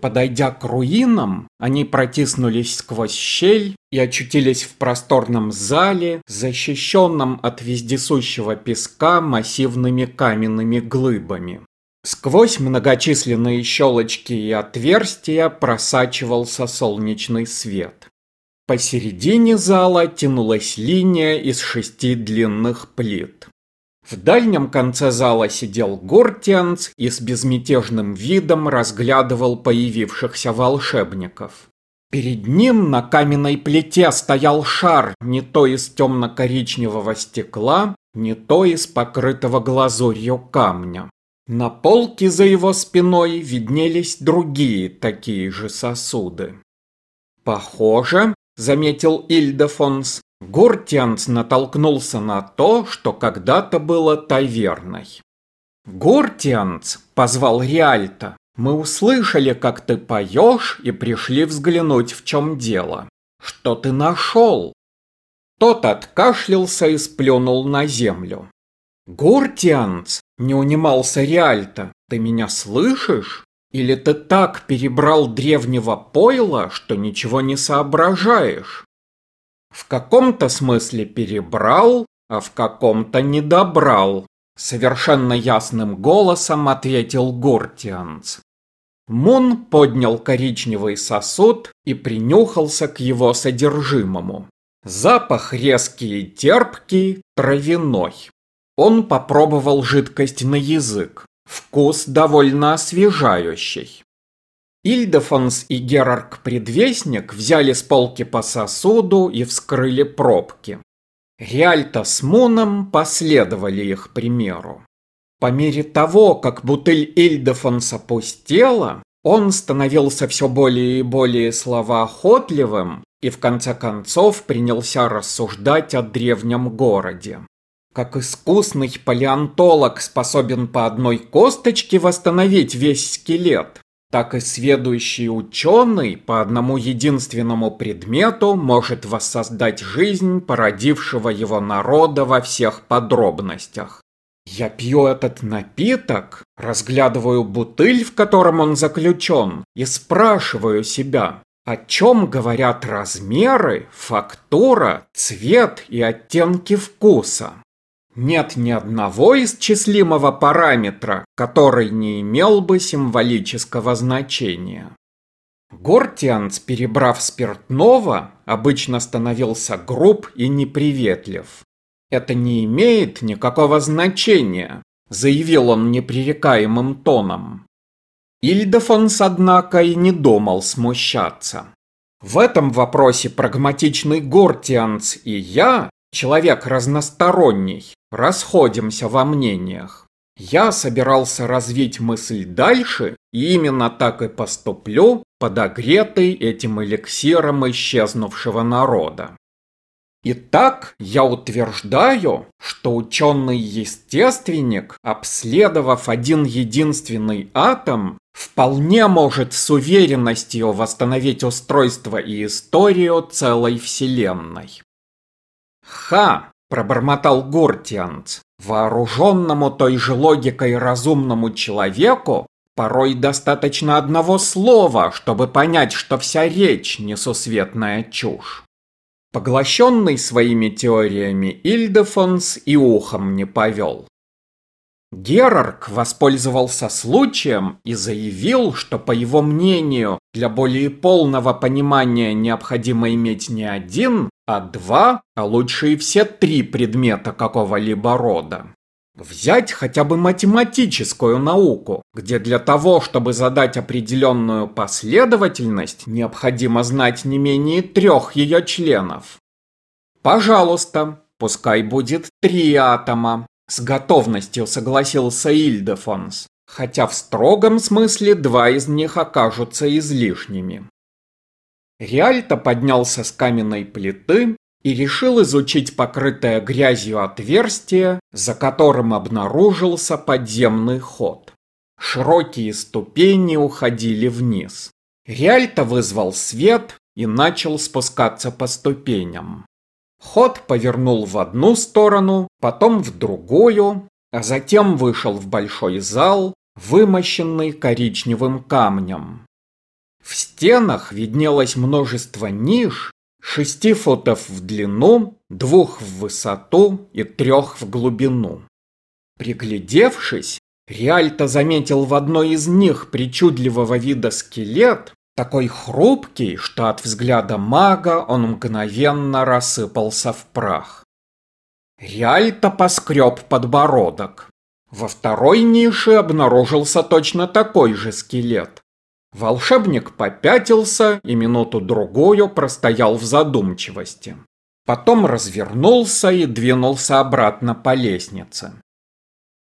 Подойдя к руинам, они протиснулись сквозь щель и очутились в просторном зале, защищенном от вездесущего песка массивными каменными глыбами. Сквозь многочисленные щелочки и отверстия просачивался солнечный свет. Посередине зала тянулась линия из шести длинных плит. В дальнем конце зала сидел Гортианц и с безмятежным видом разглядывал появившихся волшебников. Перед ним на каменной плите стоял шар не то из темно-коричневого стекла, не то из покрытого глазурью камня. На полке за его спиной виднелись другие такие же сосуды. «Похоже», — заметил Ильдефонс, Гортианц натолкнулся на то, что когда-то было таверной. «Гортианц!» – позвал Риальто. «Мы услышали, как ты поешь, и пришли взглянуть, в чем дело. Что ты нашел?» Тот откашлялся и сплюнул на землю. «Гортианц!» – не унимался Риальто. «Ты меня слышишь? Или ты так перебрал древнего пойла, что ничего не соображаешь?» В каком-то смысле перебрал, а в каком-то недобрал. Совершенно ясным голосом ответил Гортианц. Мун поднял коричневый сосуд и принюхался к его содержимому. Запах резкий и терпкий, травяной. Он попробовал жидкость на язык. Вкус довольно освежающий. Ильдефонс и Герарк-предвестник взяли с полки по сосуду и вскрыли пробки. Риальто с Муном последовали их примеру. По мере того, как бутыль Ильдефонса пустела, он становился все более и более словоохотливым и в конце концов принялся рассуждать о древнем городе. Как искусный палеонтолог способен по одной косточке восстановить весь скелет, так и сведущий ученый по одному единственному предмету может воссоздать жизнь породившего его народа во всех подробностях. Я пью этот напиток, разглядываю бутыль, в котором он заключен, и спрашиваю себя, о чем говорят размеры, фактура, цвет и оттенки вкуса. Нет ни одного исчислимого параметра, который не имел бы символического значения. Гортианц, перебрав спиртного, обычно становился груб и неприветлив. «Это не имеет никакого значения», – заявил он непререкаемым тоном. Ильдефонс, однако, и не думал смущаться. В этом вопросе прагматичный Гортианц и я человек разносторонний, расходимся во мнениях. Я собирался развить мысль дальше, и именно так и поступлю, подогретый этим эликсиром исчезнувшего народа. Итак, я утверждаю, что ученый-естественник, обследовав один единственный атом, вполне может с уверенностью восстановить устройство и историю целой Вселенной. «Ха!» – пробормотал Гортианц. Вооруженному той же логикой разумному человеку порой достаточно одного слова, чтобы понять, что вся речь несусветная чушь. Поглощенный своими теориями Ильдефонс и ухом не повел. Герарк воспользовался случаем и заявил, что, по его мнению, для более полного понимания необходимо иметь не один, а два, а лучше и все три предмета какого-либо рода. Взять хотя бы математическую науку, где для того, чтобы задать определенную последовательность, необходимо знать не менее трех ее членов. Пожалуйста, пускай будет три атома, с готовностью согласился Ильдефонс, хотя в строгом смысле два из них окажутся излишними. Риальто поднялся с каменной плиты и решил изучить покрытое грязью отверстие, за которым обнаружился подземный ход. Широкие ступени уходили вниз. Риальто вызвал свет и начал спускаться по ступеням. Ход повернул в одну сторону, потом в другую, а затем вышел в большой зал, вымощенный коричневым камнем. В стенах виднелось множество ниш, шести футов в длину, двух в высоту и трех в глубину. Приглядевшись, Риальто заметил в одной из них причудливого вида скелет, такой хрупкий, что от взгляда мага он мгновенно рассыпался в прах. Риальто поскреб подбородок. Во второй нише обнаружился точно такой же скелет. Волшебник попятился и минуту-другую простоял в задумчивости. Потом развернулся и двинулся обратно по лестнице.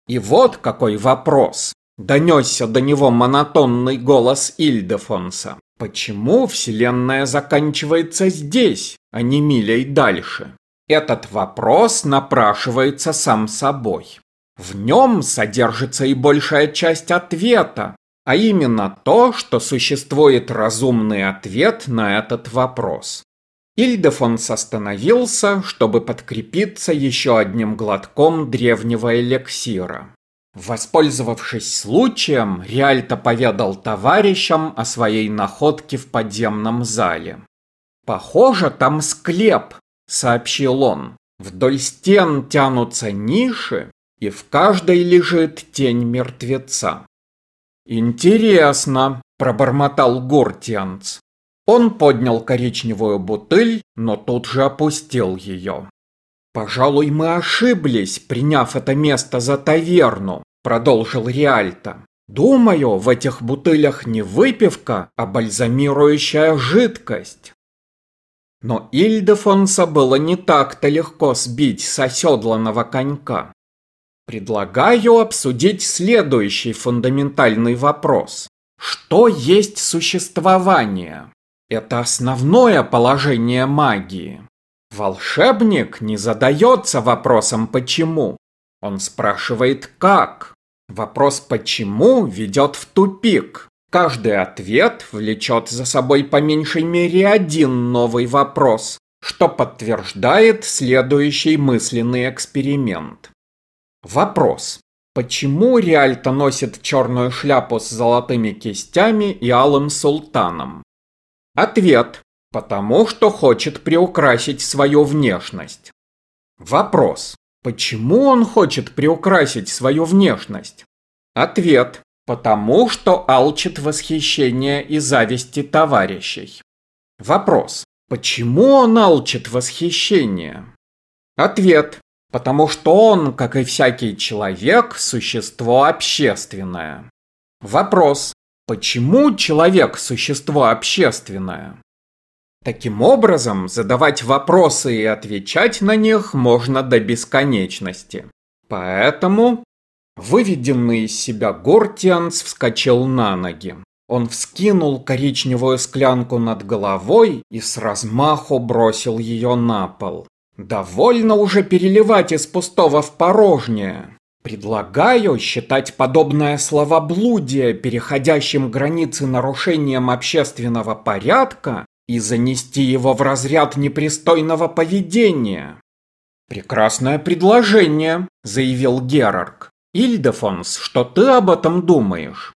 И вот какой вопрос. Донесся до него монотонный голос Ильдефонса. Почему Вселенная заканчивается здесь, а не милей дальше? Этот вопрос напрашивается сам собой. В нем содержится и большая часть ответа, а именно то, что существует разумный ответ на этот вопрос. Ильдефонс остановился, чтобы подкрепиться еще одним глотком древнего эликсира. Воспользовавшись случаем, Риальто поведал товарищам о своей находке в подземном зале. «Похоже, там склеп», — сообщил он. «Вдоль стен тянутся ниши, и в каждой лежит тень мертвеца». «Интересно», — пробормотал Гортианц. Он поднял коричневую бутыль, но тут же опустил ее. «Пожалуй, мы ошиблись, приняв это место за таверну», — продолжил Риальто. «Думаю, в этих бутылях не выпивка, а бальзамирующая жидкость». Но Ильдефонса было не так-то легко сбить с оседланного конька. Предлагаю обсудить следующий фундаментальный вопрос. Что есть существование? Это основное положение магии. Волшебник не задается вопросом «почему?». Он спрашивает «как?». Вопрос «почему?» ведет в тупик. Каждый ответ влечет за собой по меньшей мере один новый вопрос, что подтверждает следующий мысленный эксперимент. Вопрос. Почему Риальто носит черную шляпу с золотыми кистями и алым султаном? Ответ. Потому что хочет приукрасить свою внешность. Вопрос. Почему он хочет приукрасить свою внешность? Ответ. Потому что алчит восхищения и зависти товарищей. Вопрос. Почему он алчит восхищения? Ответ. Потому что он, как и всякий человек, существо общественное. Вопрос. Почему человек – существо общественное? Таким образом, задавать вопросы и отвечать на них можно до бесконечности. Поэтому выведенный из себя Гортианс вскочил на ноги. Он вскинул коричневую склянку над головой и с размаху бросил ее на пол. «Довольно уже переливать из пустого в порожнее. Предлагаю считать подобное словоблудие, переходящим границы нарушением общественного порядка, и занести его в разряд непристойного поведения. «Прекрасное предложение», — заявил Герарк. «Ильдефонс, что ты об этом думаешь?»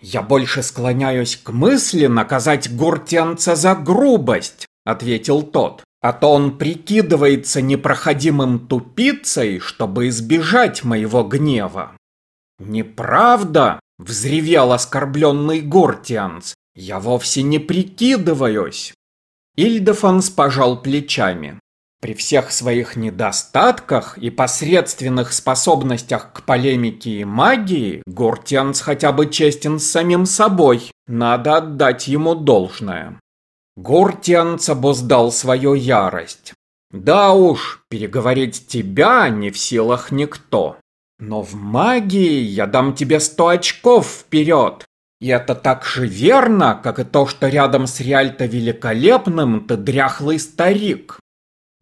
«Я больше склоняюсь к мысли наказать Гуртенца за грубость», — ответил тот. А то он прикидывается непроходимым тупицей, чтобы избежать моего гнева. Неправда, взревел оскорбленный Гортианс. Я вовсе не прикидываюсь. Ильдефонс пожал плечами. При всех своих недостатках и посредственных способностях к полемике и магии, Гортианс хотя бы честен с самим собой. Надо отдать ему должное. Гортианц обуздал свою ярость. Да уж, переговорить тебя не в силах никто. Но в магии я дам тебе сто очков вперед. И это так же верно, как и то, что рядом с Риальто Великолепным ты дряхлый старик.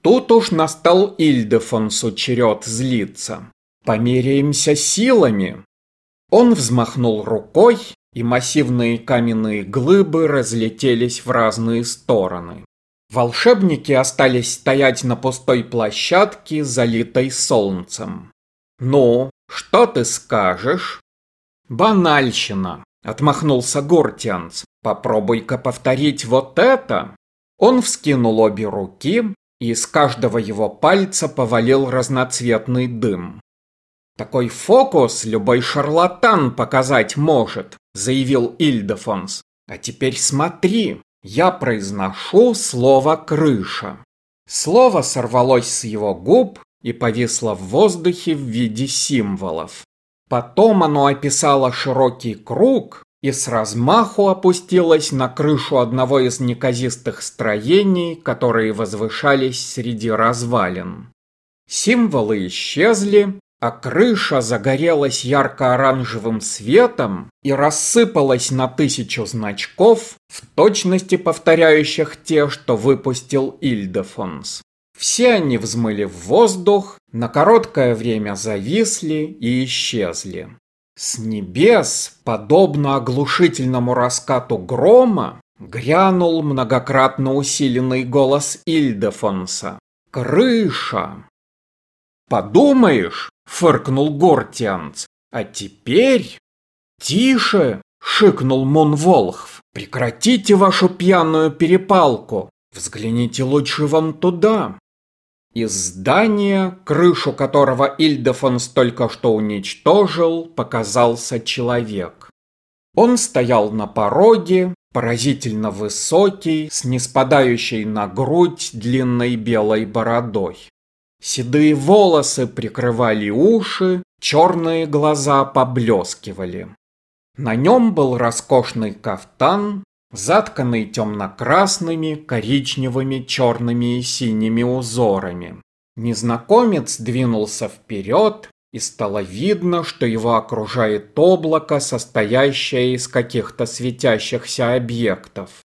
Тут уж настал Ильдефонсу черед злиться. Померяемся силами. Он взмахнул рукой, и массивные каменные глыбы разлетелись в разные стороны. Волшебники остались стоять на пустой площадке, залитой солнцем. «Ну, что ты скажешь?» «Банальщина», — отмахнулся Гортианц. Попробуй-ка повторить вот это. Он вскинул обе руки, и из каждого его пальца повалил разноцветный дым. «Такой фокус любой шарлатан показать может», — заявил Ильдефонс. «А теперь смотри, я произношу слово «крыша». Слово сорвалось с его губ и повисло в воздухе в виде символов. Потом оно описало широкий круг и с размаху опустилось на крышу одного из неказистых строений, которые возвышались среди развалин. Символы исчезли, а крыша загорелась ярко-оранжевым светом и рассыпалась на тысячу значков, в точности повторяющих те, что выпустил Ильдефонс. Все они взмыли в воздух, на короткое время зависли и исчезли. С небес, подобно оглушительному раскату грома, грянул многократно усиленный голос Ильдефонса. «Крыша!» «Подумаешь!» — фыркнул Гортианц. «А теперь...» «Тише!» — шикнул Мунволхв. «Прекратите вашу пьяную перепалку! Взгляните лучше вон туда!» Из здания, крышу которого Ильдефонс только что уничтожил, показался человек. Он стоял на пороге, поразительно высокий, с неспадающей на грудь длинной белой бородой. Седые волосы прикрывали уши, черные глаза поблескивали. На нем был роскошный кафтан, затканный темно-красными, коричневыми, черными и синими узорами. Незнакомец двинулся вперед, и стало видно, что его окружает облако, состоящее из каких-то светящихся объектов.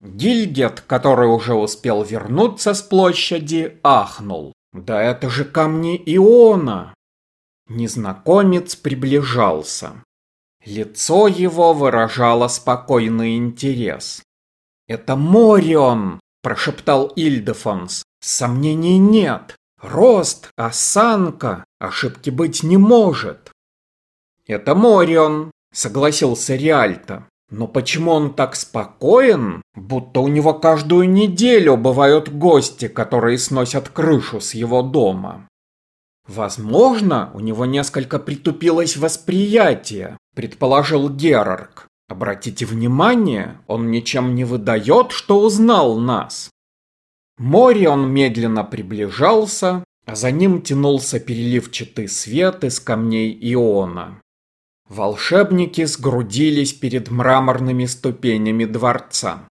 Гильгет, который уже успел вернуться с площади, ахнул. Да это же камни Иона! Незнакомец приближался. Лицо его выражало спокойный интерес. «Это Морион!» – прошептал Ильдефонс. «Сомнений нет. Рост, осанка, ошибки быть не может». «Это Морион», – согласился Риальто. «Но почему он так спокоен, будто у него каждую неделю бывают гости, которые сносят крышу с его дома?» Возможно, у него несколько притупилось восприятие, предположил Герарк. Обратите внимание, он ничем не выдает, что узнал нас. Море он медленно приближался, а за ним тянулся переливчатый свет из камней Иона. Волшебники сгрудились перед мраморными ступенями дворца.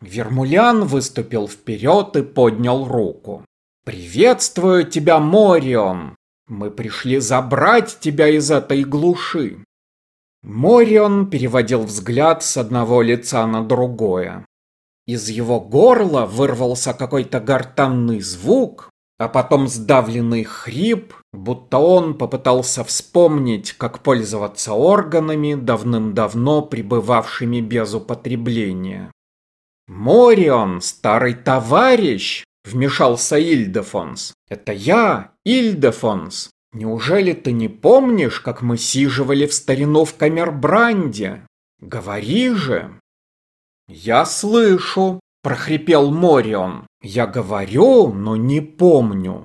Вермулян выступил вперед и поднял руку. «Приветствую тебя, Морион! Мы пришли забрать тебя из этой глуши!» Морион переводил взгляд с одного лица на другое. Из его горла вырвался какой-то гортанный звук, а потом сдавленный хрип, будто он попытался вспомнить, как пользоваться органами, давным-давно пребывавшими без употребления. «Морион, старый товарищ!» Вмешался Ильдефонс. Это я, Ильдефонс. Неужели ты не помнишь, как мы сиживали в старину в Камербранде? Говори же. Я слышу, прохрипел Морион. Я говорю, но не помню.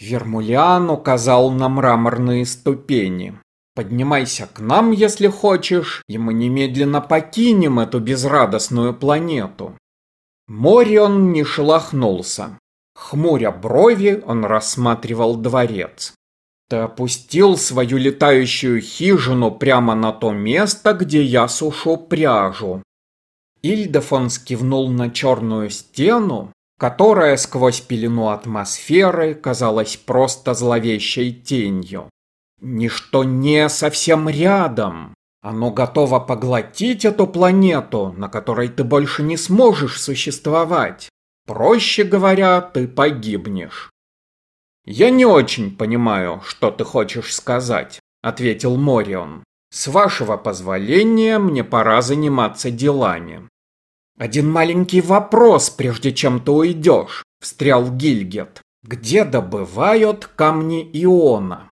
Вермулян указал на мраморные ступени. Поднимайся к нам, если хочешь, и мы немедленно покинем эту безрадостную планету. Морион не шелохнулся. Хмуря брови, он рассматривал дворец. Ты опустил свою летающую хижину прямо на то место, где я сушу пряжу. Ильдефон скивнул на черную стену, которая сквозь пелену атмосферы казалась просто зловещей тенью. Ничто не совсем рядом. Оно готово поглотить эту планету, на которой ты больше не сможешь существовать. Проще говоря, ты погибнешь. Я не очень понимаю, что ты хочешь сказать, ответил Морион. С вашего позволения, мне пора заниматься делами. Один маленький вопрос, прежде чем ты уйдешь, встрял Гильгет. Где добывают камни Иона?